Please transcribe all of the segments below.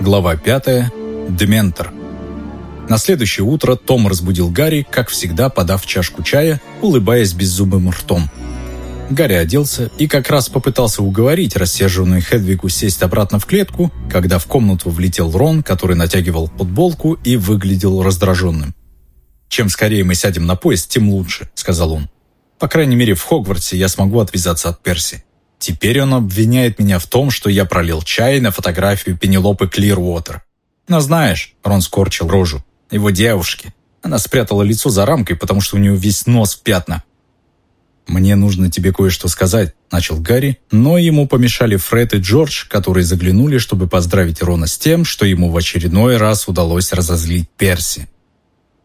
Глава 5. Дементор. На следующее утро Том разбудил Гарри, как всегда подав чашку чая, улыбаясь беззубым ртом. Гарри оделся и как раз попытался уговорить рассерженную Хедвигу сесть обратно в клетку, когда в комнату влетел Рон, который натягивал футболку и выглядел раздраженным. «Чем скорее мы сядем на поезд, тем лучше», — сказал он. «По крайней мере, в Хогвартсе я смогу отвязаться от Перси. Теперь он обвиняет меня в том, что я пролил чай на фотографию Пенелопы Клирвотер. Но знаешь, Рон скорчил рожу, его девушки. Она спрятала лицо за рамкой, потому что у нее весь нос в пятна. «Мне нужно тебе кое-что сказать», — начал Гарри, но ему помешали Фред и Джордж, которые заглянули, чтобы поздравить Рона с тем, что ему в очередной раз удалось разозлить Перси.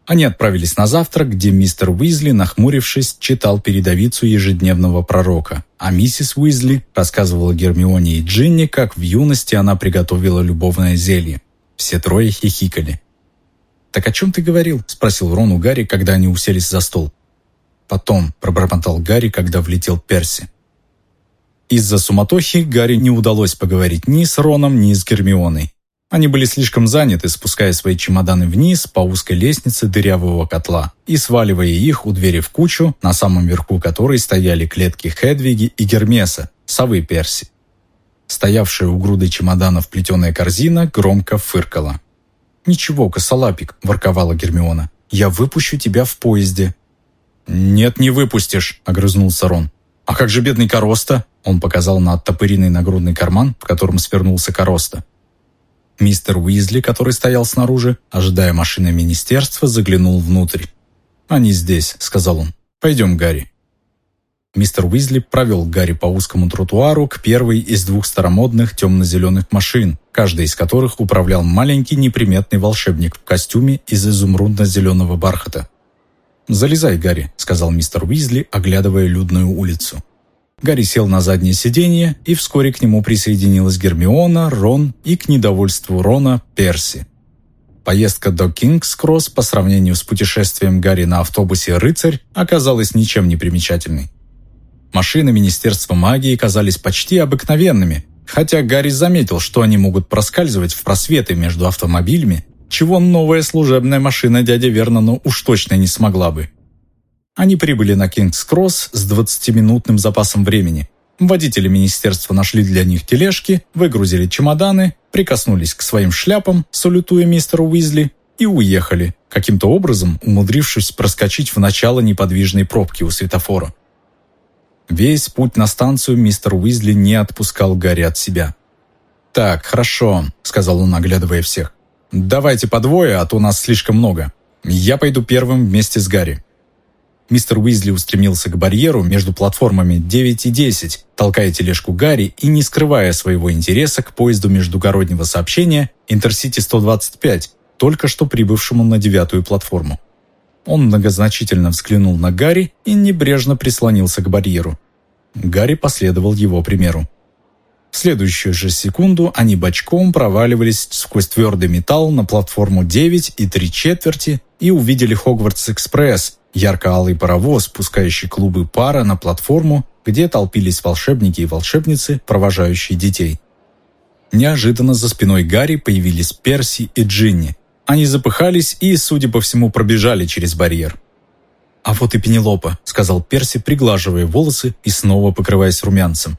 Они отправились на завтрак, где мистер Уизли, нахмурившись, читал передовицу ежедневного пророка, а миссис Уизли рассказывала Гермионе и Джинни, как в юности она приготовила любовное зелье. Все трое хихикали. «Так о чем ты говорил?» – спросил Рон у Гарри, когда они уселись за стол. «Потом», – пробормотал Гарри, когда влетел Перси. Из-за суматохи Гарри не удалось поговорить ни с Роном, ни с Гермионой. Они были слишком заняты, спуская свои чемоданы вниз по узкой лестнице дырявого котла и сваливая их у двери в кучу, на самом верху которой стояли клетки Хедвиги и Гермеса, совы Перси. Стоявшая у груды чемоданов плетеная корзина громко фыркала. «Ничего, косолапик», – ворковала Гермиона. «Я выпущу тебя в поезде». «Нет, не выпустишь», – огрызнулся Рон. «А как же бедный Короста?» – он показал на оттопыренный нагрудный карман, в котором свернулся Короста. Мистер Уизли, который стоял снаружи, ожидая машины министерства, заглянул внутрь. «Они здесь», — сказал он. «Пойдем, Гарри». Мистер Уизли провел Гарри по узкому тротуару к первой из двух старомодных темно-зеленых машин, каждая из которых управлял маленький неприметный волшебник в костюме из изумрудно-зеленого бархата. «Залезай, Гарри», — сказал мистер Уизли, оглядывая людную улицу. Гарри сел на заднее сиденье, и вскоре к нему присоединилась Гермиона, Рон и, к недовольству Рона, Перси. Поездка до Кингс-Кросс по сравнению с путешествием Гарри на автобусе «Рыцарь» оказалась ничем не примечательной. Машины Министерства магии казались почти обыкновенными, хотя Гарри заметил, что они могут проскальзывать в просветы между автомобилями, чего новая служебная машина дяди Вернона уж точно не смогла бы. Они прибыли на Кингс-Кросс с 20-минутным запасом времени. Водители министерства нашли для них тележки, выгрузили чемоданы, прикоснулись к своим шляпам, салютуя мистеру Уизли, и уехали, каким-то образом умудрившись проскочить в начало неподвижной пробки у светофора. Весь путь на станцию мистер Уизли не отпускал Гарри от себя. «Так, хорошо», — сказал он, оглядывая всех. «Давайте по двое, а то нас слишком много. Я пойду первым вместе с Гарри. Мистер Уизли устремился к барьеру между платформами 9 и 10, толкая тележку Гарри и не скрывая своего интереса к поезду междугороднего сообщения Интерсити-125, только что прибывшему на девятую платформу. Он многозначительно взглянул на Гарри и небрежно прислонился к барьеру. Гарри последовал его примеру. В следующую же секунду они бочком проваливались сквозь твердый металл на платформу 9 и 3 четверти и увидели Хогвартс-экспресс, ярко-алый паровоз, пускающий клубы пара на платформу, где толпились волшебники и волшебницы, провожающие детей. Неожиданно за спиной Гарри появились Перси и Джинни. Они запыхались и, судя по всему, пробежали через барьер. «А вот и Пенелопа», — сказал Перси, приглаживая волосы и снова покрываясь румянцем.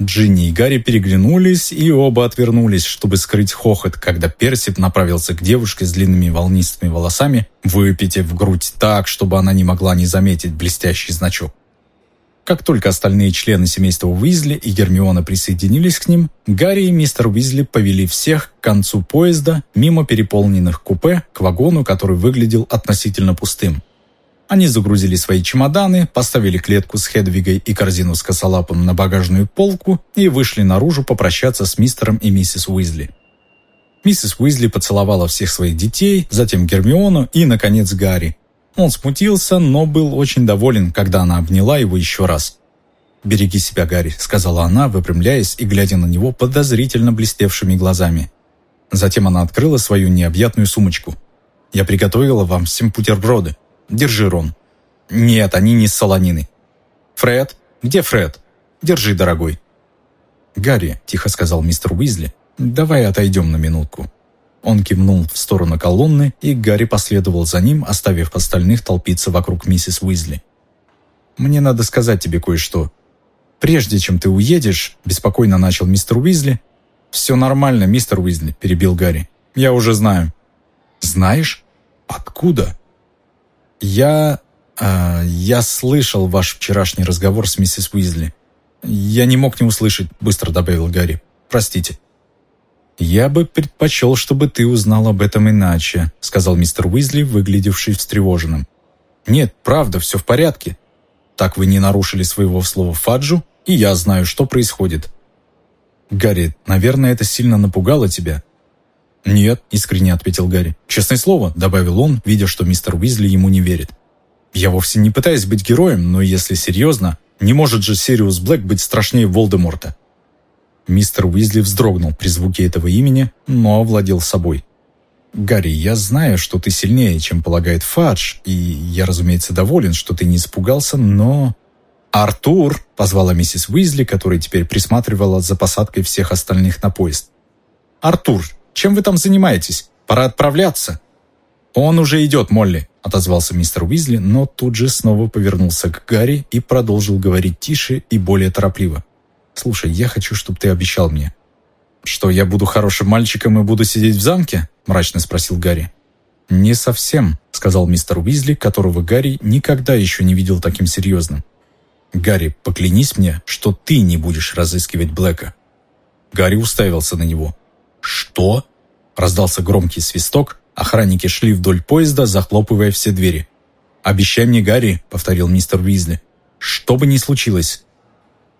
Джинни и Гарри переглянулись и оба отвернулись, чтобы скрыть хохот, когда Персип направился к девушке с длинными волнистыми волосами, выпитив грудь так, чтобы она не могла не заметить блестящий значок. Как только остальные члены семейства Уизли и Гермиона присоединились к ним, Гарри и мистер Уизли повели всех к концу поезда, мимо переполненных купе, к вагону, который выглядел относительно пустым. Они загрузили свои чемоданы, поставили клетку с Хедвигой и корзину с косолапом на багажную полку и вышли наружу попрощаться с мистером и миссис Уизли. Миссис Уизли поцеловала всех своих детей, затем Гермиону и, наконец, Гарри. Он смутился, но был очень доволен, когда она обняла его еще раз. «Береги себя, Гарри», — сказала она, выпрямляясь и глядя на него подозрительно блестевшими глазами. Затем она открыла свою необъятную сумочку. «Я приготовила вам всем бутерброды. Держи, Рон. Нет, они не с солонины. Фред? Где Фред? Держи, дорогой. «Гарри», — тихо сказал мистер Уизли, — «давай отойдем на минутку». Он кивнул в сторону колонны, и Гарри последовал за ним, оставив остальных толпиться вокруг миссис Уизли. «Мне надо сказать тебе кое-что. Прежде чем ты уедешь», — беспокойно начал мистер Уизли. «Все нормально, мистер Уизли», — перебил Гарри. «Я уже знаю». «Знаешь? Откуда?» «Я... Э, я слышал ваш вчерашний разговор с миссис Уизли. Я не мог не услышать», — быстро добавил Гарри. «Простите». «Я бы предпочел, чтобы ты узнал об этом иначе», сказал мистер Уизли, выглядевший встревоженным. «Нет, правда, все в порядке. Так вы не нарушили своего слова Фаджу, и я знаю, что происходит». «Гарри, наверное, это сильно напугало тебя?» «Нет», — искренне ответил Гарри. «Честное слово», — добавил он, видя, что мистер Уизли ему не верит. «Я вовсе не пытаюсь быть героем, но если серьезно, не может же Сириус Блэк быть страшнее Волдеморта. Мистер Уизли вздрогнул при звуке этого имени, но овладел собой. «Гарри, я знаю, что ты сильнее, чем полагает Фадж, и я, разумеется, доволен, что ты не испугался, но...» «Артур!» — позвала миссис Уизли, которая теперь присматривала за посадкой всех остальных на поезд. «Артур, чем вы там занимаетесь? Пора отправляться!» «Он уже идет, Молли!» — отозвался мистер Уизли, но тут же снова повернулся к Гарри и продолжил говорить тише и более торопливо. «Слушай, я хочу, чтобы ты обещал мне». «Что, я буду хорошим мальчиком и буду сидеть в замке?» – мрачно спросил Гарри. «Не совсем», – сказал мистер Уизли, которого Гарри никогда еще не видел таким серьезным. «Гарри, поклянись мне, что ты не будешь разыскивать Блэка». Гарри уставился на него. «Что?» – раздался громкий свисток, охранники шли вдоль поезда, захлопывая все двери. «Обещай мне, Гарри», – повторил мистер Уизли. «Что бы ни случилось,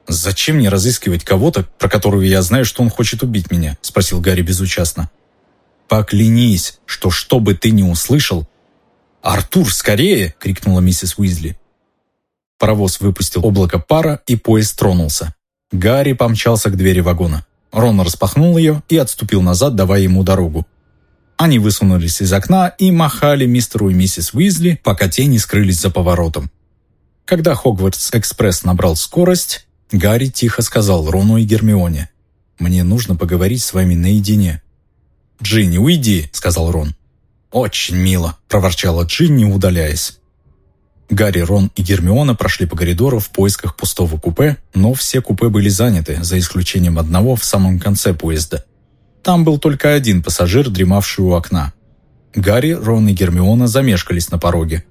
«Зачем мне разыскивать кого-то, про которого я знаю, что он хочет убить меня?» – спросил Гарри безучастно. «Поклянись, что что бы ты ни услышал...» «Артур, скорее!» – крикнула миссис Уизли. Паровоз выпустил облако пара, и поезд тронулся. Гарри помчался к двери вагона. Рон распахнул ее и отступил назад, давая ему дорогу. Они высунулись из окна и махали мистеру и миссис Уизли, пока те не скрылись за поворотом. Когда Хогвартс-экспресс набрал скорость, Гарри тихо сказал Рону и Гермионе. «Мне нужно поговорить с вами наедине». «Джинни, уйди», — сказал Рон. «Очень мило», — проворчала Джинни, удаляясь. Гарри, Рон и Гермиона прошли по коридору в поисках пустого купе, но все купе были заняты, за исключением одного в самом конце поезда. Там был только один пассажир, дремавший у окна. Гарри, Рон и Гермиона замешкались на пороге.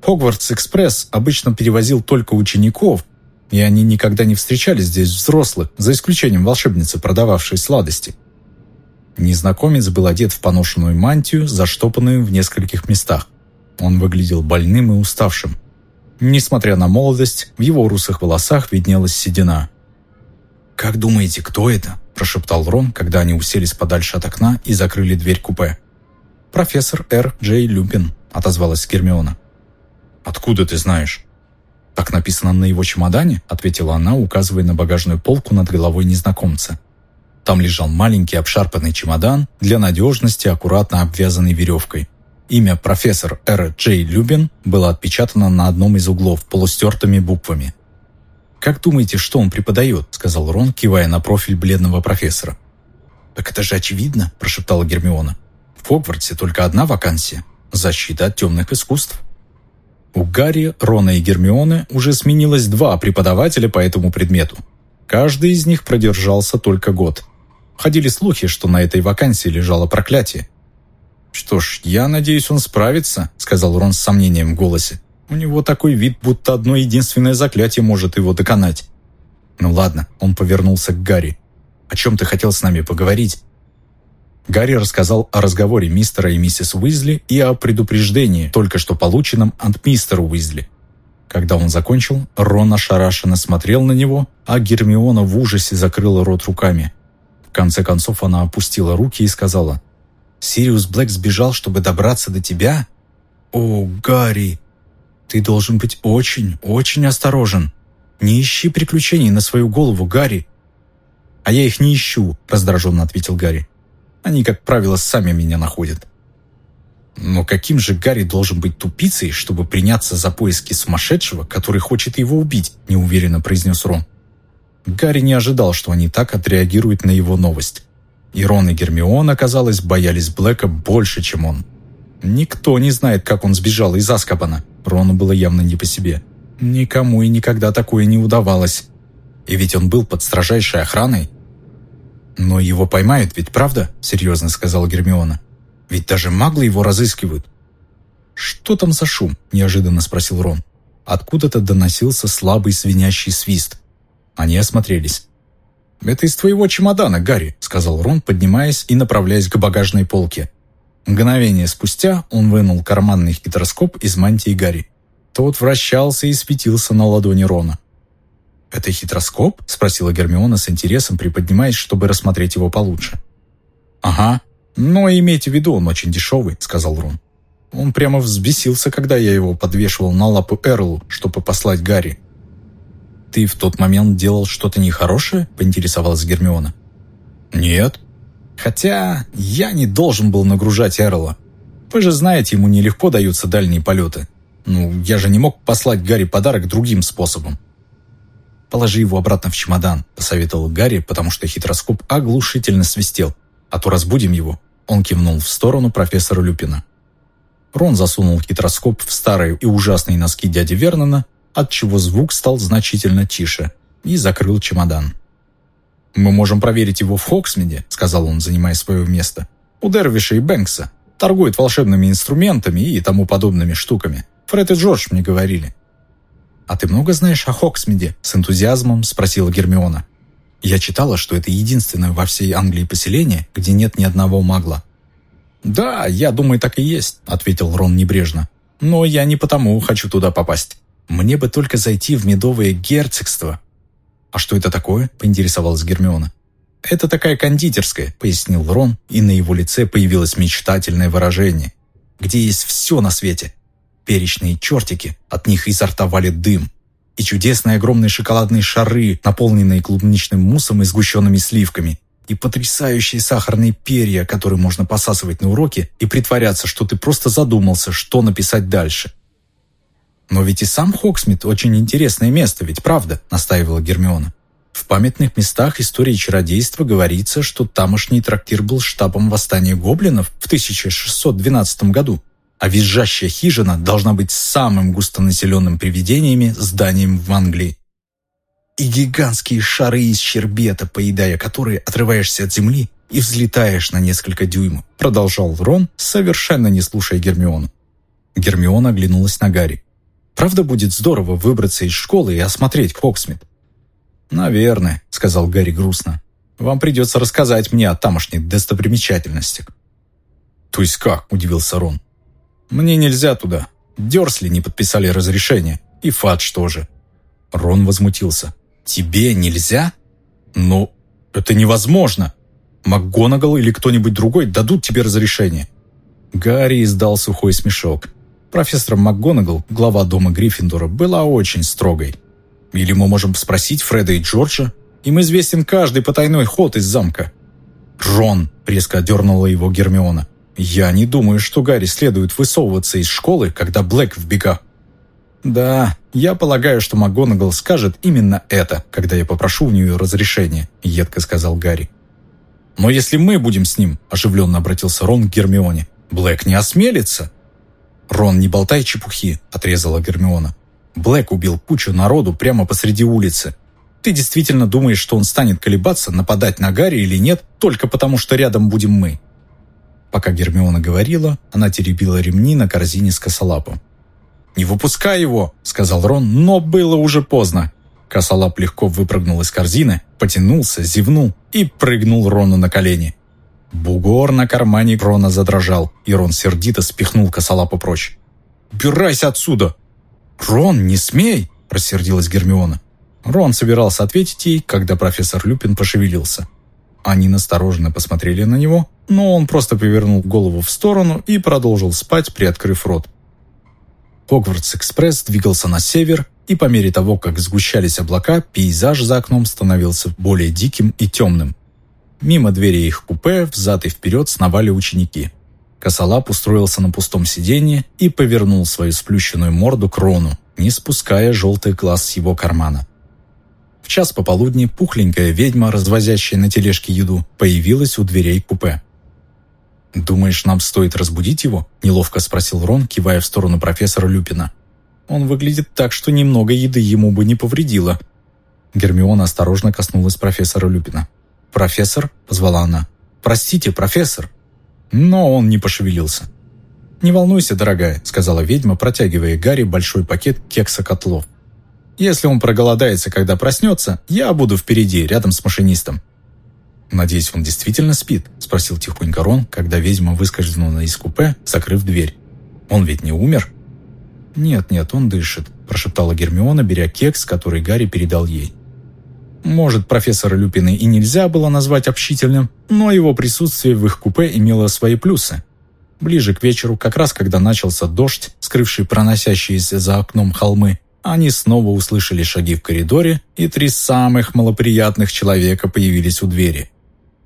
Хогвартс-экспресс обычно перевозил только учеников, и они никогда не встречали здесь взрослых, за исключением волшебницы, продававшей сладости. Незнакомец был одет в поношенную мантию, заштопанную в нескольких местах. Он выглядел больным и уставшим. Несмотря на молодость, в его русых волосах виднелась седина. «Как думаете, кто это?» – прошептал Рон, когда они уселись подальше от окна и закрыли дверь купе. «Профессор Р. Джей Люпин», – отозвалась Гермиона. «Откуда ты знаешь?» «Так написано на его чемодане», — ответила она, указывая на багажную полку над головой незнакомца. Там лежал маленький обшарпанный чемодан, для надежности аккуратно обвязанный веревкой. Имя профессор Р. Джей Любин было отпечатано на одном из углов полустертыми буквами. «Как думаете, что он преподает?» – сказал Рон, кивая на профиль бледного профессора. «Так это же очевидно», – прошептала Гермиона. «В Хогвартсе только одна вакансия – защита от темных искусств». У Гарри, Рона и Гермионы уже сменилось два преподавателя по этому предмету. Каждый из них продержался только год. Ходили слухи, что на этой вакансии лежало проклятие. «Что ж, я надеюсь, он справится», — сказал Рон с сомнением в голосе. «У него такой вид, будто одно единственное заклятие может его доконать». «Ну ладно», — он повернулся к Гарри. «О чем ты хотел с нами поговорить?» Гарри рассказал о разговоре мистера и миссис Уизли и о предупреждении, только что полученном от мистера Уизли. Когда он закончил, Рон ошарашенно смотрел на него, а Гермиона в ужасе закрыла рот руками. В конце концов она опустила руки и сказала, «Сириус Блэк сбежал, чтобы добраться до тебя? О, Гарри, ты должен быть очень, очень осторожен. Не ищи приключений на свою голову, Гарри». «А я их не ищу», — раздраженно ответил Гарри. Они, как правило, сами меня находят. Но каким же Гарри должен быть тупицей, чтобы приняться за поиски сумасшедшего, который хочет его убить, неуверенно произнес Рон. Гарри не ожидал, что они так отреагируют на его новость. И Рон и Гермиона, казалось, боялись Блэка больше, чем он. Никто не знает, как он сбежал из Аскабана. Рону было явно не по себе. Никому и никогда такое не удавалось. И ведь он был под строжайшей охраной. «Но его поймают, ведь правда?» – серьезно сказала Гермиона. «Ведь даже маглы его разыскивают». «Что там за шум?» – неожиданно спросил Рон. Откуда-то доносился слабый свинящий свист. Они осмотрелись. «Это из твоего чемодана, Гарри», — сказал Рон, поднимаясь и направляясь к багажной полке. Мгновение спустя он вынул карманный хитроскоп из мантии Гарри. Тот вращался и светился на ладони Рона. «Это хитроскоп?» — спросила Гермиона с интересом, приподнимаясь, чтобы рассмотреть его получше. «Ага. Но имейте в виду, он очень дешевый», — сказал Рон. Он прямо взбесился, когда я его подвешивал на лапу Эрлу, чтобы послать Гарри. «Ты в тот момент делал что-то нехорошее?» – поинтересовалась Гермиона. «Нет. Хотя я не должен был нагружать Эрла. Вы же знаете, ему нелегко даются дальние полеты. Ну, я же не мог послать Гарри подарок другим способом». «Положи его обратно в чемодан», – посоветовал Гарри, потому что хитроскоп оглушительно свистел. «А то разбудим его». Он кивнул в сторону профессора Люпина. Рон засунул хитроскоп в старые и ужасные носки дяди Вернона отчего звук стал значительно тише, и закрыл чемодан. «Мы можем проверить его в Хоксмиде», — сказал он, занимая свое место. «У Дервиша и Бэнкса. Торгует волшебными инструментами и тому подобными штуками. Фред и Джордж мне говорили». «А ты много знаешь о Хоксмиде?» — с энтузиазмом спросила Гермиона. «Я читала, что это единственное во всей Англии поселение, где нет ни одного магла». «Да, я думаю, так и есть», — ответил Рон небрежно. «Но я не потому хочу туда попасть. Мне бы только зайти в медовое герцогство». «А что это такое?» – поинтересовалась Гермиона. «Это такая кондитерская», – пояснил Рон, и на его лице появилось мечтательное выражение. «Где есть все на свете. Перечные чертики, от них изо дым. И чудесные огромные шоколадные шары, наполненные клубничным муссом и сгущенными сливками. И потрясающие сахарные перья, которые можно посасывать на уроке и притворяться, что ты просто задумался, что написать дальше. «Но ведь и сам Хоксмит очень интересное место, ведь правда?» – настаивала Гермиона. В памятных местах истории чародейства говорится, что тамошний трактир был штабом восстания гоблинов в 1612 году, а визжащая хижина должна быть самым густонаселенным привидениями зданием в Англии. И гигантские шары из щербета, поедая которые отрываешься от земли и взлетаешь на несколько дюймов, продолжал Рон, совершенно не слушая Гермиону. Гермиона оглянулась на Гарри. Правда будет здорово выбраться из школы и осмотреть Хоксмит?» «Наверное», — сказал Гарри грустно. «Вам придется рассказать мне о тамошних достопримечательностях». «То есть как?» — удивился Рон. «Мне нельзя туда. Дерсли не подписали разрешение. И Фадж тоже». Рон возмутился. «Тебе нельзя?» «Ну, это невозможно. МакГонагал или кто-нибудь другой дадут тебе разрешение». Гарри издал сухой смешок. Профессор МакГонагал, глава дома Гриффиндора, была очень строгой. Или мы можем спросить Фреда и Джорджа? Им известен каждый потайной ход из замка. «Рон!» – резко дернула его Гермиона. «Я не думаю, что Гарри следует высовываться из школы, когда Блэк в бегах». «Да, я полагаю, что МакГонагал скажет именно это, когда я попрошу у нее разрешения», – едко сказал Гарри. «Но если мы будем с ним», – оживленно обратился Рон к Гермионе, – «Блэк не осмелится». «Рон, не болтай чепухи», — отрезала Гермиона. «Блэк убил кучу народу прямо посреди улицы. Ты действительно думаешь, что он станет колебаться, нападать на Гарри или нет, только потому что рядом будем мы?» Пока Гермиона говорила, она теребила ремни на корзине с косолапом. «Не выпускай его!» — сказал Рон, но было уже поздно. Косолап легко выпрыгнул из корзины, потянулся, зевнул и прыгнул Рону на колени. Бугор на кармане Рона задрожал, и Рон сердито спихнул косолапу прочь. «Убирайся отсюда!» «Рон, не смей!» – рассердилась Гермиона. Рон собирался ответить ей, когда профессор Люпин пошевелился. Они настороженно посмотрели на него, но он просто повернул голову в сторону и продолжил спать, приоткрыв рот. Хогвартс-экспресс двигался на север, и по мере того, как сгущались облака, пейзаж за окном становился более диким и темным. Мимо двери их купе взад и вперед сновали ученики. Косолап устроился на пустом сиденье и повернул свою сплющенную морду к Рону, не спуская желтый глаз с его кармана. В час пополудни пухленькая ведьма, развозящая на тележке еду, появилась у дверей купе. «Думаешь, нам стоит разбудить его?» – неловко спросил Рон, кивая в сторону профессора Люпина. «Он выглядит так, что немного еды ему бы не повредило». Гермиона осторожно коснулась профессора Люпина. «Профессор?» – позвала она. «Простите, профессор!» Но он не пошевелился. «Не волнуйся, дорогая», — сказала ведьма, протягивая Гарри большой пакет кекса-котлов. «Если он проголодается, когда проснется, я буду впереди, рядом с машинистом». «Надеюсь, он действительно спит?» — спросил тихонько Рон, когда ведьма выскользнула из купе, закрыв дверь. «Он ведь не умер?» «Нет, нет, он дышит», — прошептала Гермиона, беря кекс, который Гарри передал ей. Может, профессора Люпина и нельзя было назвать общительным, но его присутствие в их купе имело свои плюсы. Ближе к вечеру, как раз когда начался дождь, скрывший проносящиеся за окном холмы, они снова услышали шаги в коридоре, и три самых малоприятных человека появились у двери.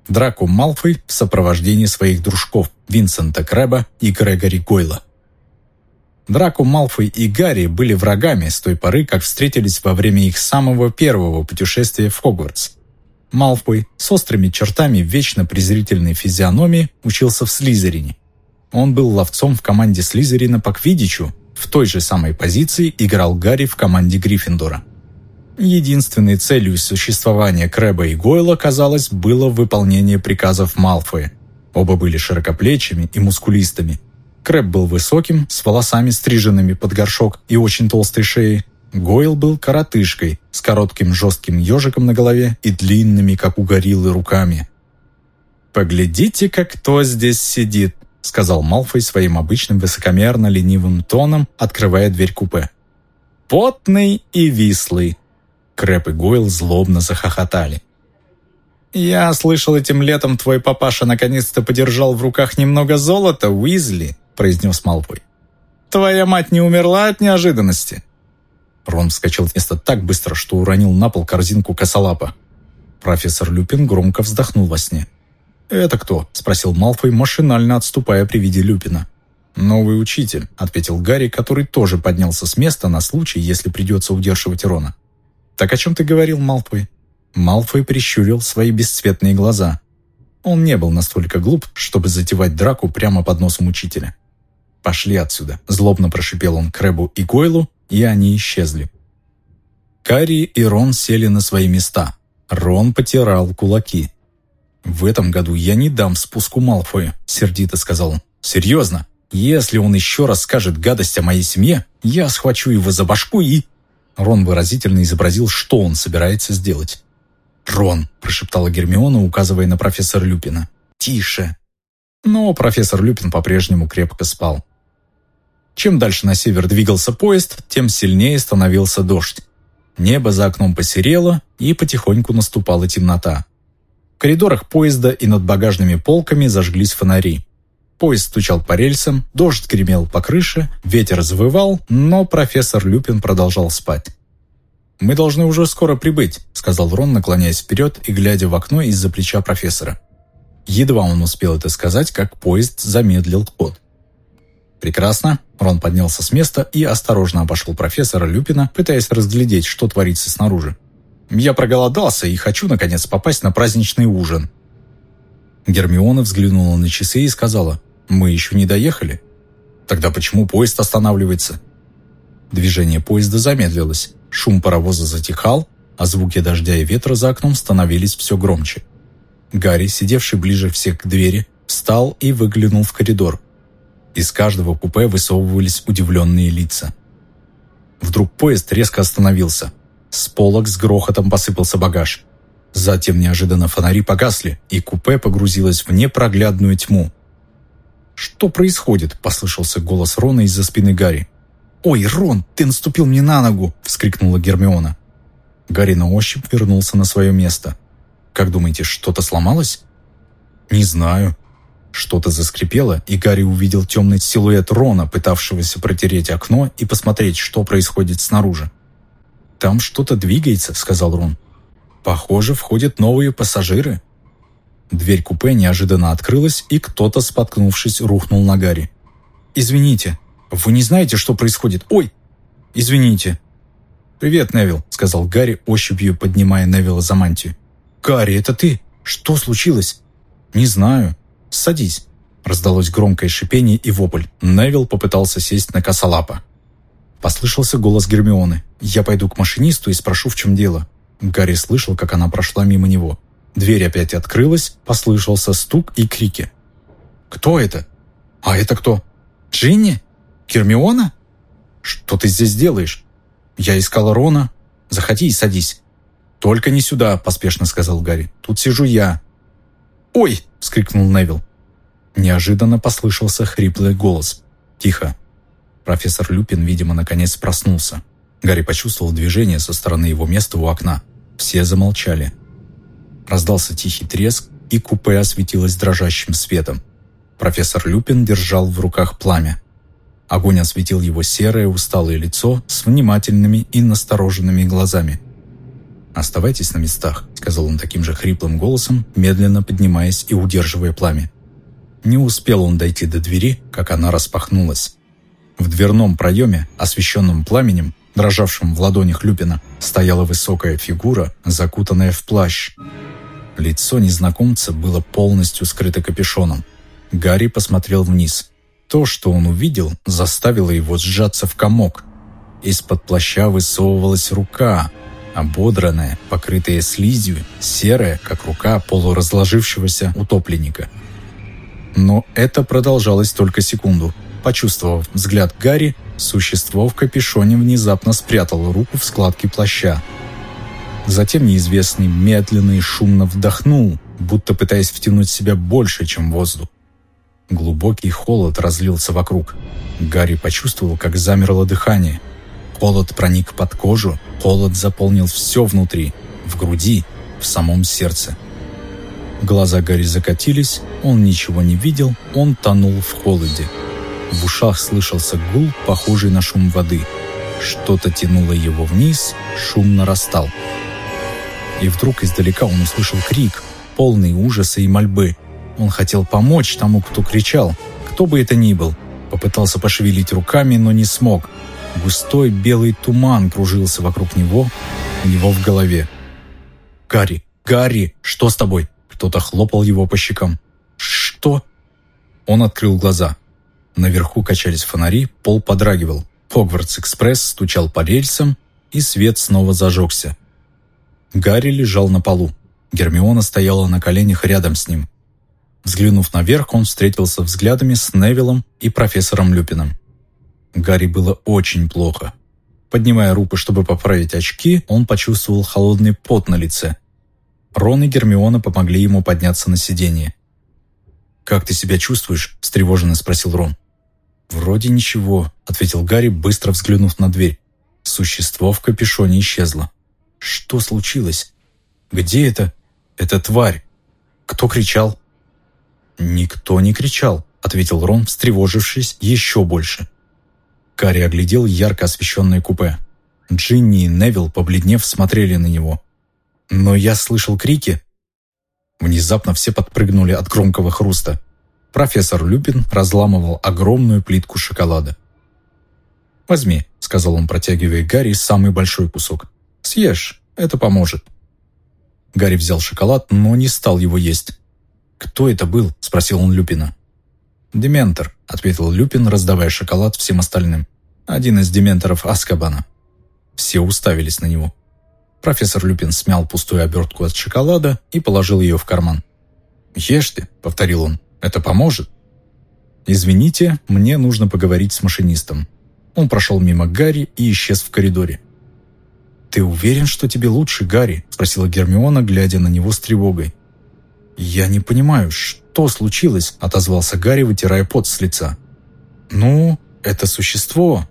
Драко Малфой в сопровождении своих дружков Винсента Крэба и Грегори Гойла. Драко Малфой и Гарри были врагами с той поры, как встретились во время их самого первого путешествия в Хогвартс. Малфой с острыми чертами вечно презрительной физиономии учился в Слизерине. Он был ловцом в команде Слизерина по Квидичу, в той же самой позиции играл Гарри в команде Гриффиндора. Единственной целью существования Крэба и Гойла, казалось, было выполнение приказов Малфоя. Оба были широкоплечими и мускулистыми, Крэп был высоким, с волосами стриженными под горшок и очень толстой шеей. Гойл был коротышкой, с коротким жестким ежиком на голове и длинными, как у гориллы, руками. «Поглядите, как кто здесь сидит», — сказал Малфой своим обычным высокомерно-ленивым тоном, открывая дверь купе. «Потный и вислый». Крэп и Гойл злобно захохотали. «Я слышал, этим летом твой папаша наконец-то подержал в руках немного золота, Уизли», произнес Малфой. «Твоя мать не умерла от неожиданности?» Рон вскочил с места так быстро, что уронил на пол корзинку косолапа. Профессор Люпин громко вздохнул во сне. «Это кто?» – спросил Малфой, машинально отступая при виде Люпина. «Новый учитель», – ответил Гарри, который тоже поднялся с места на случай, если придется удерживать Рона. «Так о чем ты говорил, Малфой?» Малфой прищурил свои бесцветные глаза. Он не был настолько глуп, чтобы затевать драку прямо под носом учителя. «Пошли отсюда!» – злобно прошипел он Крэбу и Гойлу, и они исчезли. Карри и Рон сели на свои места. Рон потирал кулаки. «В этом году я не дам спуску Малфою», – сердито сказал он. «Серьезно? Если он еще раз скажет гадость о моей семье, я схвачу его за башку и...» Рон выразительно изобразил, что он собирается сделать. «Рон», – прошептала Гермиона, указывая на профессора Люпина. «Тише». Но профессор Люпин по-прежнему крепко спал. Чем дальше на север двигался поезд, тем сильнее становился дождь. Небо за окном посерело, и потихоньку наступала темнота. В коридорах поезда и над багажными полками зажглись фонари. Поезд стучал по рельсам, дождь гремел по крыше, ветер завывал, но профессор Люпин продолжал спать. «Мы должны уже скоро прибыть», — сказал Рон, наклоняясь вперед и глядя в окно из-за плеча профессора. Едва он успел это сказать, как поезд замедлил ход. «Прекрасно». Рон поднялся с места и осторожно обошел профессора Люпина, пытаясь разглядеть, что творится снаружи. «Я проголодался и хочу, наконец, попасть на праздничный ужин». Гермиона взглянула на часы и сказала, «Мы еще не доехали». «Тогда почему поезд останавливается?» Движение поезда замедлилось, шум паровоза затихал, а звуки дождя и ветра за окном становились все громче. Гарри, сидевший ближе всех к двери, встал и выглянул в коридор. Из каждого купе высовывались удивленные лица. Вдруг поезд резко остановился. С полок с грохотом посыпался багаж. Затем неожиданно фонари погасли, и купе погрузилось в непроглядную тьму. «Что происходит?» – послышался голос Рона из-за спины Гарри. «Ой, Рон, ты наступил мне на ногу!» – вскрикнула Гермиона. Гарри на ощупь вернулся на свое место. «Как думаете, что-то сломалось?» «Не знаю», что-то заскрипело, и Гарри увидел темный силуэт Рона, пытавшегося протереть окно и посмотреть, что происходит снаружи. «Там что-то двигается», — сказал Рон. «Похоже, входят новые пассажиры». Дверь купе неожиданно открылась, и кто-то, споткнувшись, рухнул на Гарри. «Извините, вы не знаете, что происходит? Ой! Извините!» «Привет, Невил», — сказал Гарри, ощупью поднимая Невила за мантию. «Гарри, это ты? Что случилось?» «Не знаю. Садись». Раздалось громкое шипение и вопль. Невил попытался сесть на косолапа. Послышался голос Гермионы. «Я пойду к машинисту и спрошу, в чем дело». Гарри слышал, как она прошла мимо него. Дверь опять открылась, послышался стук и крики. «Кто это?» «А это кто?» «Джинни? Гермиона?» «Что ты здесь делаешь?» «Я искала Рона. Заходи и садись». «Только не сюда», — поспешно сказал Гарри. «Тут сижу я». «Ой!» — вскрикнул Невил. Неожиданно послышался хриплый голос. «Тихо». Профессор Люпин, видимо, наконец проснулся. Гарри почувствовал движение со стороны его места у окна. Все замолчали. Раздался тихий треск, и купе осветилось дрожащим светом. Профессор Люпин держал в руках пламя. Огонь осветил его серое усталое лицо с внимательными и настороженными глазами. «Оставайтесь на местах», — сказал он таким же хриплым голосом, медленно поднимаясь и удерживая пламя. Не успел он дойти до двери, как она распахнулась. В дверном проеме, освещенном пламенем, дрожавшем в ладонях Люпина, стояла высокая фигура, закутанная в плащ. Лицо незнакомца было полностью скрыто капюшоном. Гарри посмотрел вниз. То, что он увидел, заставило его сжаться в комок. Из-под плаща высовывалась рука, ободранная, покрытая слизью, серая, как рука полуразложившегося утопленника. Но это продолжалось только секунду. Почувствовав взгляд Гарри, существо в капюшоне внезапно спрятало руку в складке плаща. Затем неизвестный медленно и шумно вдохнул, будто пытаясь втянуть в себя больше, чем воздух. Глубокий холод разлился вокруг. Гарри почувствовал, как замерло дыхание. Холод проник под кожу, холод заполнил все внутри, в груди, в самом сердце. Глаза Гарри закатились, он ничего не видел, он тонул в холоде. В ушах слышался гул, похожий на шум воды. Что-то тянуло его вниз, шум нарастал. И вдруг издалека он услышал крик, полный ужаса и мольбы. Он хотел помочь тому, кто кричал, кто бы это ни был. Попытался пошевелить руками, но не смог. Густой белый туман кружился вокруг него, у него в голове. «Гарри! Гарри! Что с тобой?» Кто-то хлопал его по щекам. «Что?» Он открыл глаза. Наверху качались фонари, пол подрагивал. Хогвартс-экспресс стучал по рельсам, и свет снова зажегся. Гарри лежал на полу. Гермиона стояла на коленях рядом с ним. Взглянув наверх, он встретился взглядами с Невиллом и профессором Люпином. Гарри было очень плохо. Поднимая руку, чтобы поправить очки, он почувствовал холодный пот на лице. Рон и Гермиона помогли ему подняться на сиденье. «Как ты себя чувствуешь?» – встревоженно спросил Рон. «Вроде ничего», – ответил Гарри, быстро взглянув на дверь. Существо в капюшоне исчезло. «Что случилось? Где это? Это тварь? Кто кричал?» «Никто не кричал», — ответил Рон, встревожившись еще больше. Карри оглядел ярко освещенное купе. Джинни и Невил, побледнев, смотрели на него. «Но я слышал крики». Внезапно все подпрыгнули от громкого хруста. Профессор Люпин разламывал огромную плитку шоколада. «Возьми», — сказал он, протягивая Гарри самый большой кусок. «Съешь, это поможет». Гарри взял шоколад, но не стал его есть. «Кто это был?» – спросил он Люпина. «Дементор», – ответил Люпин, раздавая шоколад всем остальным. «Один из дементоров Аскабана». Все уставились на него. Профессор Люпин смял пустую обертку от шоколада и положил ее в карман. «Ешьте», – повторил он, – «это поможет». «Извините, мне нужно поговорить с машинистом». Он прошел мимо Гарри и исчез в коридоре. «Ты уверен, что тебе лучше, Гарри?» – спросила Гермиона, глядя на него с тревогой. «Я не понимаю, что случилось?» – отозвался Гарри, вытирая пот с лица. «Ну, это существо,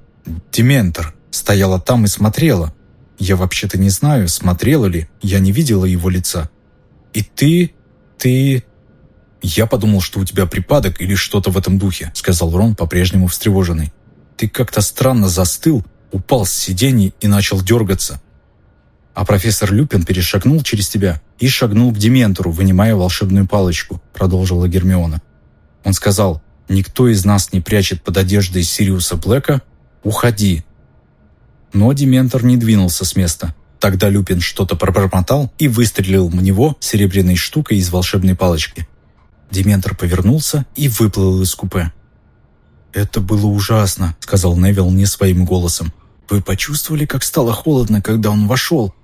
Дементор, стояло там и смотрело. Я вообще-то не знаю, смотрела ли, я не видела его лица. И ты... ты...» «Я подумал, что у тебя припадок или что-то в этом духе», — сказал Рон, по-прежнему встревоженный. «Ты как-то странно застыл, упал с сиденья и начал дергаться а профессор Люпин перешагнул через тебя и шагнул к Дементору, вынимая волшебную палочку», — продолжила Гермиона. Он сказал, «Никто из нас не прячет под одеждой Сириуса Блэка. Уходи». Но Дементор не двинулся с места. Тогда Люпин что-то пробормотал и выстрелил в него серебряной штукой из волшебной палочки. Дементор повернулся и выплыл из купе. «Это было ужасно», — сказал Невил не своим голосом. «Вы почувствовали, как стало холодно, когда он вошел?»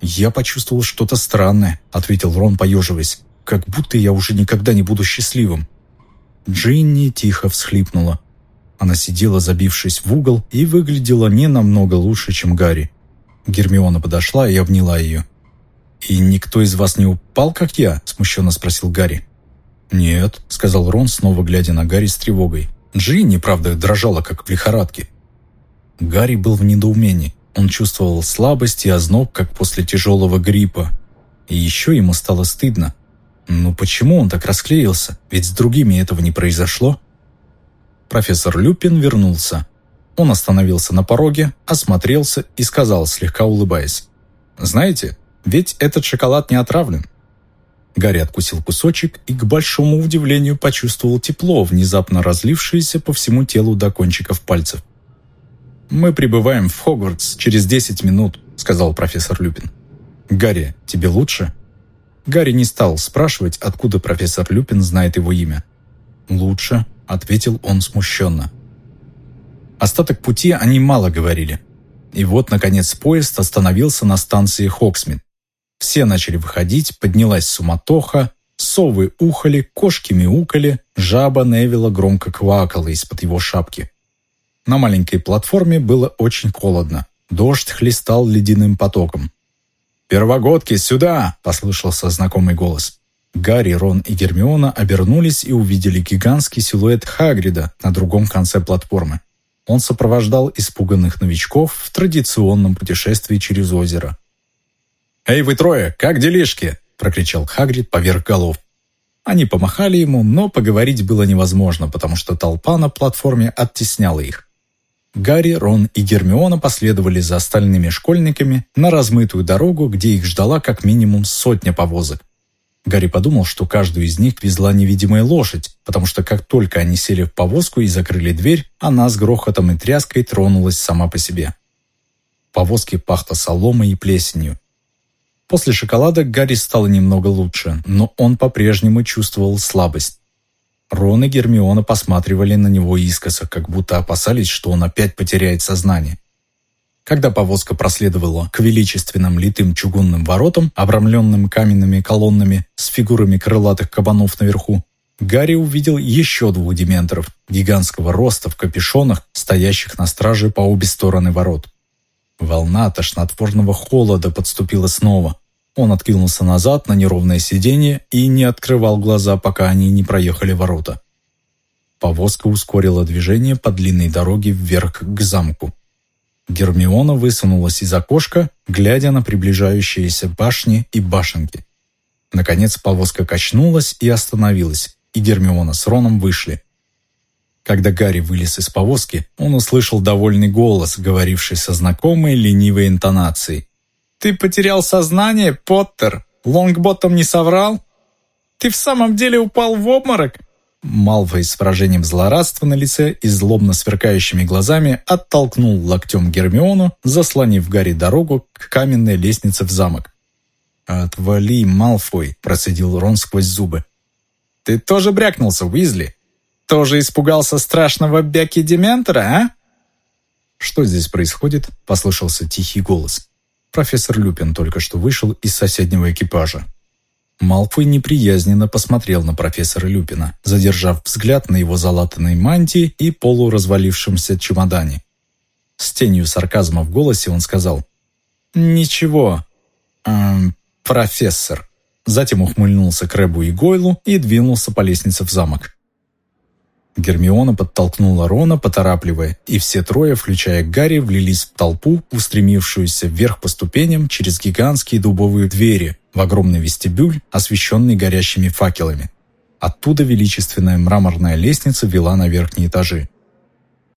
«Я почувствовал что-то странное», — ответил Рон, поеживаясь. «Как будто я уже никогда не буду счастливым». Джинни тихо всхлипнула. Она сидела, забившись в угол, и выглядела не намного лучше, чем Гарри. Гермиона подошла и обняла ее. «И никто из вас не упал, как я?» – смущенно спросил Гарри. «Нет», – сказал Рон, снова глядя на Гарри с тревогой. Джинни, правда, дрожала, как в лихорадке. Гарри был в недоумении. Он чувствовал слабость и озноб, как после тяжелого гриппа. И еще ему стало стыдно. Ну почему он так расклеился? Ведь с другими этого не произошло. Профессор Люпин вернулся. Он остановился на пороге, осмотрелся и сказал, слегка улыбаясь. «Знаете, ведь этот шоколад не отравлен». Гарри откусил кусочек и, к большому удивлению, почувствовал тепло, внезапно разлившееся по всему телу до кончиков пальцев. «Мы прибываем в Хогвартс через 10 минут», — сказал профессор Люпин. «Гарри, тебе лучше?» Гарри не стал спрашивать, откуда профессор Люпин знает его имя. «Лучше», — ответил он смущенно. Остаток пути они мало говорили. И вот, наконец, поезд остановился на станции Хоксмит. Все начали выходить, поднялась суматоха, совы ухали, кошки мяукали, жаба Невилла громко квакала из-под его шапки. На маленькой платформе было очень холодно. Дождь хлестал ледяным потоком. «Первогодки, сюда!» – послышался знакомый голос. Гарри, Рон и Гермиона обернулись и увидели гигантский силуэт Хагрида на другом конце платформы. Он сопровождал испуганных новичков в традиционном путешествии через озеро. «Эй, вы трое, как делишки?» – прокричал Хагрид поверх голов. Они помахали ему, но поговорить было невозможно, потому что толпа на платформе оттесняла их. Гарри, Рон и Гермиона последовали за остальными школьниками на размытую дорогу, где их ждала как минимум сотня повозок. Гарри подумал, что каждую из них везла невидимая лошадь, потому что как только они сели в повозку и закрыли дверь, она с грохотом и тряской тронулась сама по себе. В повозке пахло соломой и плесенью. После шоколада Гарри стало немного лучше, но он по-прежнему чувствовал слабость. Рон и Гермиона посматривали на него искоса, как будто опасались, что он опять потеряет сознание. Когда повозка проследовала к величественным литым чугунным воротам, обрамленным каменными колоннами с фигурами крылатых кабанов наверху, Гарри увидел еще двух дементоров, гигантского роста в капюшонах, стоящих на страже по обе стороны ворот. Волна тошнотворного холода подступила снова. Он откинулся назад на неровное сиденье и не открывал глаза, пока они не проехали ворота. Повозка ускорила движение по длинной дороге вверх к замку. Гермиона высунулась из окошка, глядя на приближающиеся башни и башенки. Наконец повозка качнулась и остановилась, и Гермиона с Роном вышли. Когда Гарри вылез из повозки, он услышал довольный голос, говоривший со знакомой ленивой интонацией. «Ты потерял сознание, Поттер? Лонгботтом не соврал? Ты в самом деле упал в обморок?» Малфой с выражением злорадства на лице и злобно сверкающими глазами оттолкнул локтем Гермиону, заслонив Гарри дорогу к каменной лестнице в замок. «Отвали, Малфой!» – процедил Рон сквозь зубы. «Ты тоже брякнулся, Уизли? Тоже испугался страшного Бяки Дементора, а?» «Что здесь происходит?» – послышался тихий голос. Профессор Люпин только что вышел из соседнего экипажа. Малфой неприязненно посмотрел на профессора Люпина, задержав взгляд на его залатанной мантии и полуразвалившемся чемодане. С тенью сарказма в голосе он сказал «Ничего, эм, профессор». Затем ухмыльнулся к Рэбу и Гойлу и двинулся по лестнице в замок. Гермиона подтолкнула Рона, поторапливая, и все трое, включая Гарри, влились в толпу, устремившуюся вверх по ступеням через гигантские дубовые двери в огромный вестибюль, освещенный горящими факелами. Оттуда величественная мраморная лестница вела на верхние этажи.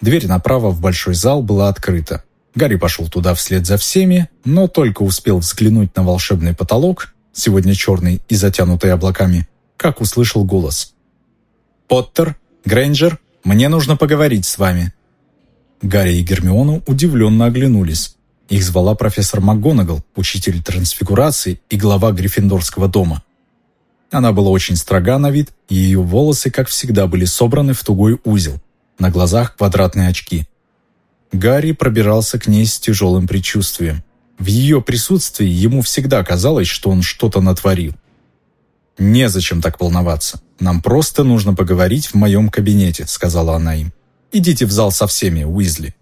Дверь направо в большой зал была открыта. Гарри пошел туда вслед за всеми, но только успел взглянуть на волшебный потолок, сегодня черный и затянутый облаками, как услышал голос. «Поттер, Грейнджер, мне нужно поговорить с вами». Гарри и Гермиону удивленно оглянулись. Их звала профессор МакГонагал, учитель трансфигурации и глава Гриффиндорского дома. Она была очень строга на вид, и ее волосы, как всегда, были собраны в тугой узел. На глазах квадратные очки. Гарри пробирался к ней с тяжелым предчувствием. В ее присутствии ему всегда казалось, что он что-то натворил. «Незачем так волноваться. Нам просто нужно поговорить в моем кабинете», — сказала она им. «Идите в зал со всеми, Уизли».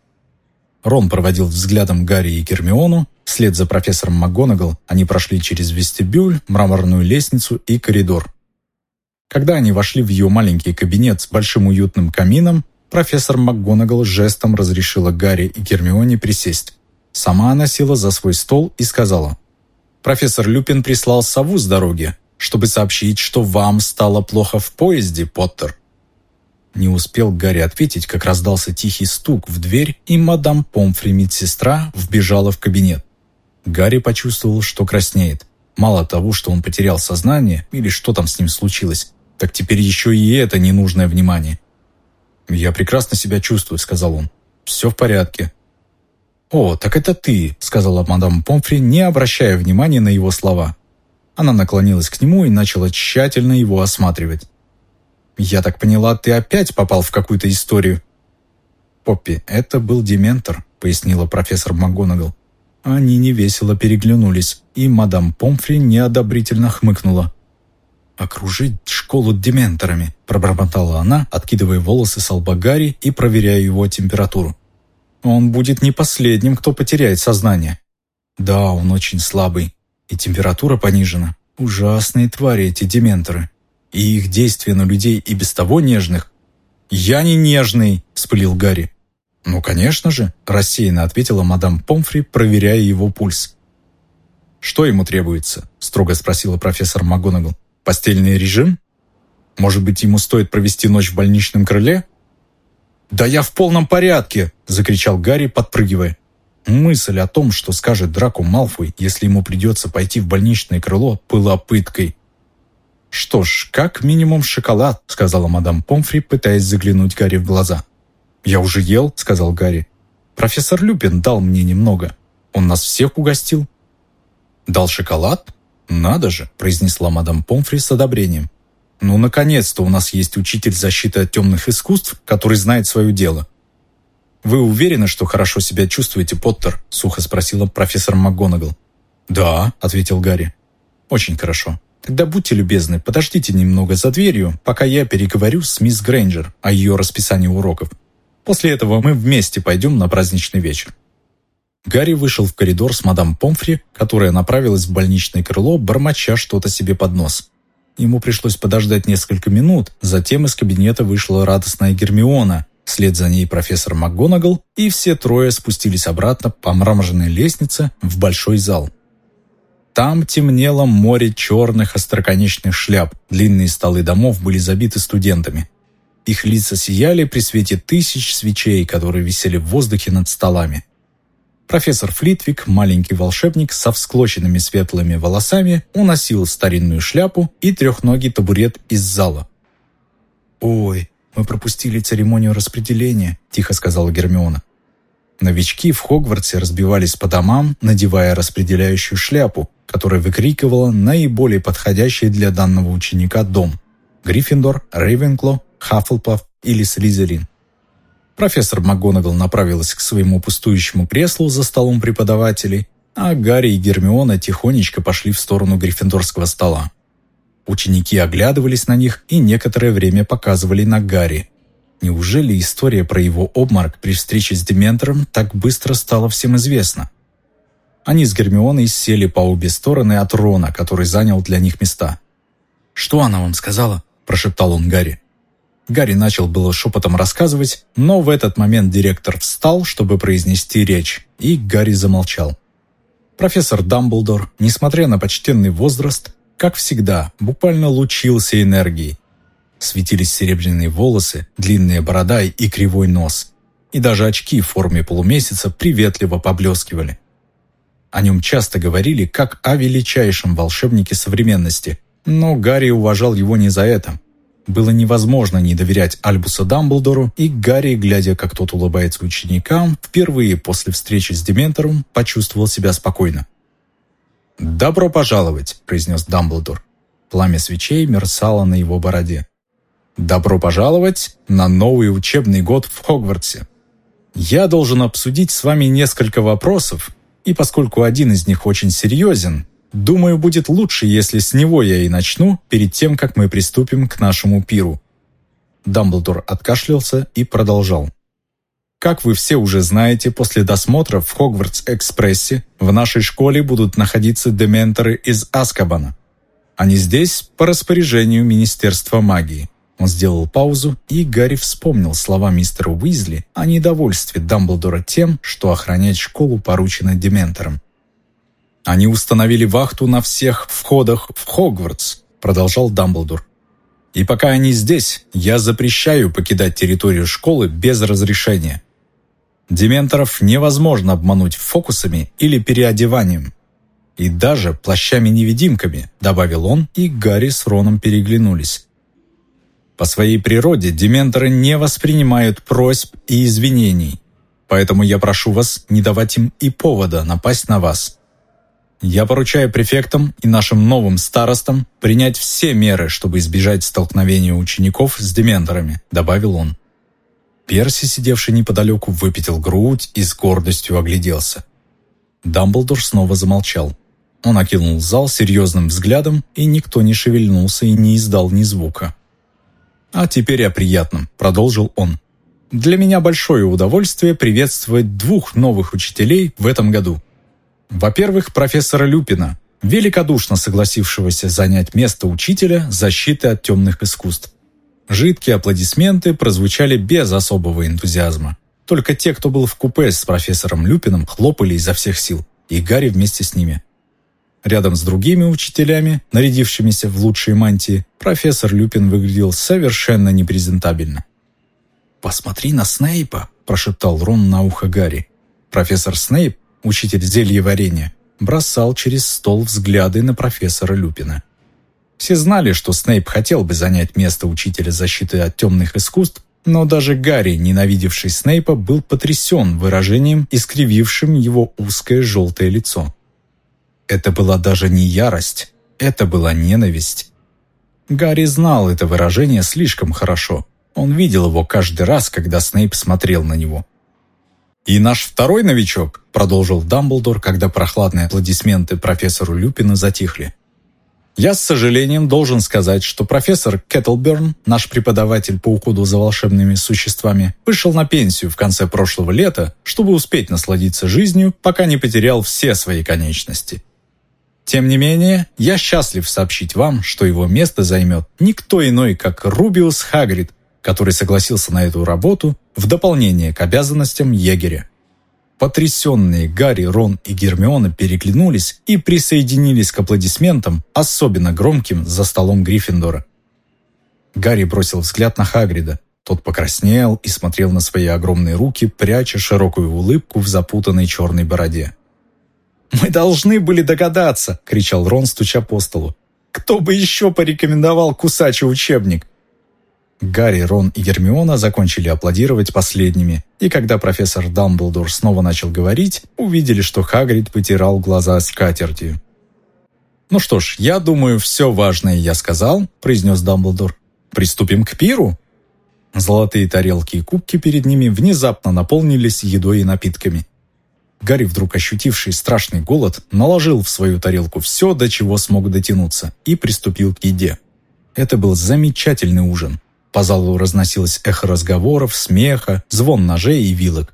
Рон проводил взглядом Гарри и Гермиону. Вслед за профессором МакГонагал они прошли через вестибюль, мраморную лестницу и коридор. Когда они вошли в ее маленький кабинет с большим уютным камином, профессор МакГонагал жестом разрешила Гарри и Гермионе присесть. Сама она села за свой стол и сказала, «Профессор Люпин прислал сову с дороги, чтобы сообщить, что вам стало плохо в поезде, Поттер». Не успел Гарри ответить, как раздался тихий стук в дверь, и мадам Помфри, медсестра, вбежала в кабинет. Гарри почувствовал, что краснеет. Мало того, что он потерял сознание, или что там с ним случилось, так теперь еще и это ненужное внимание. «Я прекрасно себя чувствую», — сказал он. «Все в порядке». «О, так это ты», — сказала мадам Помфри, не обращая внимания на его слова. Она наклонилась к нему и начала тщательно его осматривать. «Я так поняла, ты опять попал в какую-то историю?» «Поппи, это был дементор», — пояснила профессор МакГонагал. Они невесело переглянулись, и мадам Помфри неодобрительно хмыкнула. «Окружить школу дементорами», — пробормотала она, откидывая волосы с лба Гарри и проверяя его температуру. «Он будет не последним, кто потеряет сознание». «Да, он очень слабый, и температура понижена. Ужасные твари эти дементоры и их действия на людей и без того нежных. «Я не нежный!» – вспылил Гарри. «Ну, конечно же», – рассеянно ответила мадам Помфри, проверяя его пульс. «Что ему требуется?» – строго спросила профессор МакГонагал. «Постельный режим? Может быть, ему стоит провести ночь в больничном крыле?» «Да я в полном порядке!» – закричал Гарри, подпрыгивая. Мысль о том, что скажет Драку Малфой, если ему придется пойти в больничное крыло, была пыткой. «Что ж, как минимум шоколад», — сказала мадам Помфри, пытаясь заглянуть Гарри в глаза. «Я уже ел», — сказал Гарри. «Профессор Люпин дал мне немного. Он нас всех угостил». «Дал шоколад? Надо же», — произнесла мадам Помфри с одобрением. «Ну, наконец-то у нас есть учитель защиты от темных искусств, который знает свое дело». «Вы уверены, что хорошо себя чувствуете, Поттер?» — сухо спросила профессор МакГонагал. «Да», — ответил Гарри. «Очень хорошо. Тогда будьте любезны, подождите немного за дверью, пока я переговорю с мисс Грейнджер о ее расписании уроков. После этого мы вместе пойдем на праздничный вечер». Гарри вышел в коридор с мадам Помфри, которая направилась в больничное крыло, бормоча что-то себе под нос. Ему пришлось подождать несколько минут, затем из кабинета вышла радостная Гермиона, вслед за ней профессор МакГонагал, и все трое спустились обратно по мраморной лестнице в большой зал. Там темнело море черных остроконечных шляп. Длинные столы домов были забиты студентами. Их лица сияли при свете тысяч свечей, которые висели в воздухе над столами. Профессор Флитвик, маленький волшебник со всклоченными светлыми волосами, уносил старинную шляпу и трехногий табурет из зала. «Ой, мы пропустили церемонию распределения», – тихо сказала Гермиона. Новички в Хогвартсе разбивались по домам, надевая распределяющую шляпу, которая выкрикивала наиболее подходящий для данного ученика дом – Гриффиндор, Рейвенкло, Хаффлпаф или Слизерин. Профессор МакГонагал направилась к своему пустующему креслу за столом преподавателей, а Гарри и Гермиона тихонечко пошли в сторону гриффиндорского стола. Ученики оглядывались на них и некоторое время показывали на Гарри. Неужели история про его обморок при встрече с Дементором так быстро стала всем известна? Они с Гермионой сели по обе стороны от Рона, который занял для них места. «Что она вам сказала?» – прошептал он Гарри. Гарри начал было шепотом рассказывать, но в этот момент директор встал, чтобы произнести речь, и Гарри замолчал. Профессор Дамблдор, несмотря на почтенный возраст, как всегда, буквально лучился энергией. Светились серебряные волосы, длинная борода и кривой нос. И даже очки в форме полумесяца приветливо поблескивали. О нем часто говорили как о величайшем волшебнике современности, но Гарри уважал его не за это. Было невозможно не доверять Альбусу Дамблдору, и Гарри, глядя, как тот улыбается ученикам, впервые после встречи с Дементором почувствовал себя спокойно. «Добро пожаловать», — произнес Дамблдор. Пламя свечей мерцало на его бороде. «Добро пожаловать на новый учебный год в Хогвартсе. Я должен обсудить с вами несколько вопросов, и поскольку один из них очень серьезен, Думаю, будет лучше, если с него я и начну, перед тем, как мы приступим к нашему пиру». Дамблдор откашлялся и продолжал. Как вы все уже знаете, после досмотра в Хогвартс-экспрессе в нашей школе будут находиться дементоры из Аскабана. Они здесь по распоряжению Министерства магии. Он сделал паузу, и Гарри вспомнил слова мистера Уизли о недовольстве Дамблдора тем, что охранять школу поручено дементорам. Они установили вахту на всех входах в Хогвартс, продолжал Дамблдор. И пока они здесь, я запрещаю покидать территорию школы без разрешения. Дементоров невозможно обмануть фокусами или переодеванием. И даже плащами-невидимками, добавил он, и Гарри с Роном переглянулись. По своей природе дементоры не воспринимают просьб и извинений, поэтому я прошу вас не давать им и повода напасть на вас. Я поручаю префектам и нашим новым старостам принять все меры, чтобы избежать столкновения учеников с дементорами», — добавил он. Перси, сидевший неподалеку, выпятил грудь и с гордостью огляделся. Дамблдор снова замолчал. Он окинул зал серьезным взглядом, и никто не шевельнулся и не издал ни звука. «А теперь о приятном», — продолжил он. «Для меня большое удовольствие приветствовать двух новых учителей в этом году. Во-первых, профессора Люпина, великодушно согласившегося занять место учителя защиты от темных искусств. Жидкие аплодисменты прозвучали без особого энтузиазма. Только те, кто был в купе с профессором Люпином, хлопали изо всех сил, и Гарри вместе с ними. Рядом с другими учителями, нарядившимися в лучшие мантии, профессор Люпин выглядел совершенно непрезентабельно. «Посмотри на Снейпа», – прошептал Рон на ухо Гарри. Профессор Снейп учитель зельеварения, бросал через стол взгляды на профессора Люпина. Все знали, что Снейп хотел бы занять место учителя защиты от темных искусств, но даже Гарри, ненавидевший Снейпа, был потрясен выражением, искривившим его узкое желтое лицо. Это была даже не ярость, это была ненависть. Гарри знал это выражение слишком хорошо. Он видел его каждый раз, когда Снейп смотрел на него. «И наш второй новичок», — продолжил Дамблдор, когда прохладные аплодисменты профессору Люпина затихли. «Я с сожалением должен сказать, что профессор Кеттлберн, наш преподаватель по уходу за волшебными существами, вышел на пенсию в конце прошлого лета, чтобы успеть насладиться жизнью, пока не потерял все свои конечности. Тем не менее, я счастлив сообщить вам, что его место займет никто иной, как Рубиус Хагрид, который согласился на эту работу в дополнение к обязанностям егеря. Потрясенные Гарри, Рон и Гермиона переглянулись и присоединились к аплодисментам, особенно громким за столом Гриффиндора. Гарри бросил взгляд на Хагрида. Тот покраснел и смотрел на свои огромные руки, пряча широкую улыбку в запутанной черной бороде. «Мы должны были догадаться!» — кричал Рон, стуча по столу. «Кто бы еще порекомендовал кусачий учебник? Гарри, Рон и Гермиона закончили аплодировать последними, и когда профессор Дамблдор снова начал говорить, увидели, что Хагрид потирал глаза скатертью. «Ну что ж, я думаю, все важное я сказал», — произнес Дамблдор. «Приступим к пиру?» Золотые тарелки и кубки перед ними внезапно наполнились едой и напитками. Гарри, вдруг ощутивший страшный голод, наложил в свою тарелку все, до чего смог дотянуться, и приступил к еде. Это был замечательный ужин. По залу разносилось эхо разговоров, смеха, звон ножей и вилок.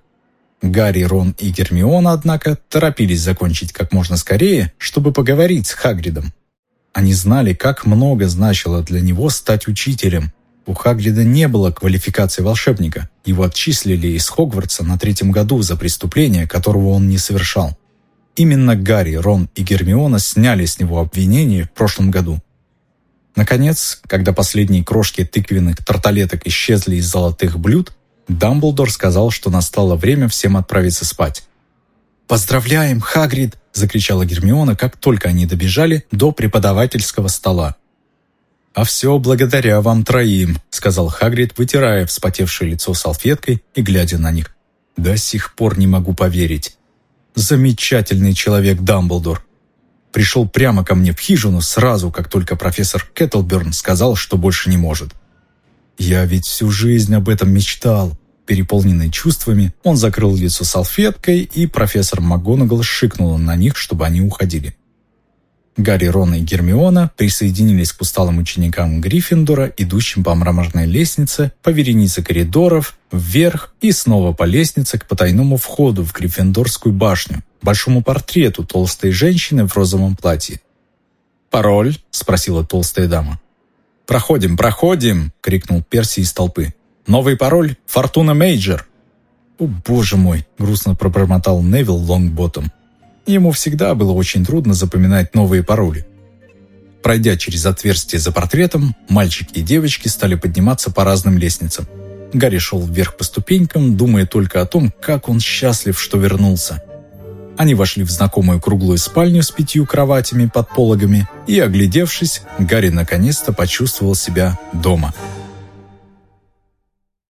Гарри, Рон и Гермиона, однако, торопились закончить как можно скорее, чтобы поговорить с Хагридом. Они знали, как много значило для него стать учителем. У Хагрида не было квалификации волшебника. Его отчислили из Хогвартса на третьем году за преступление, которого он не совершал. Именно Гарри, Рон и Гермиона сняли с него обвинение в прошлом году. Наконец, когда последние крошки тыквенных тарталеток исчезли из золотых блюд, Дамблдор сказал, что настало время всем отправиться спать. «Поздравляем, Хагрид!» – закричала Гермиона, как только они добежали до преподавательского стола. «А все благодаря вам троим», — сказал Хагрид, вытирая вспотевшее лицо салфеткой и глядя на них. «До сих пор не могу поверить. Замечательный человек Дамблдор. Пришел прямо ко мне в хижину сразу, как только профессор Кеттлберн сказал, что больше не может. Я ведь всю жизнь об этом мечтал». Переполненный чувствами, он закрыл лицо салфеткой, и профессор МакГонагал шикнула на них, чтобы они уходили. Гарри, Рон и Гермиона присоединились к усталым ученикам Гриффиндора, идущим по мраморной лестнице, по веренице коридоров, вверх и снова по лестнице к потайному входу в Гриффиндорскую башню, большому портрету толстой женщины в розовом платье. «Пароль?» – спросила толстая дама. «Проходим, проходим!» – крикнул Перси из толпы. «Новый пароль – Фортуна Мейджор!» «О, боже мой!» – грустно пробормотал Невил Лонгботом. Ему всегда было очень трудно запоминать новые пароли. Пройдя через отверстие за портретом, мальчики и девочки стали подниматься по разным лестницам. Гарри шел вверх по ступенькам, думая только о том, как он счастлив, что вернулся. Они вошли в знакомую круглую спальню с пятью кроватями под пологами, и, оглядевшись, Гарри наконец-то почувствовал себя дома –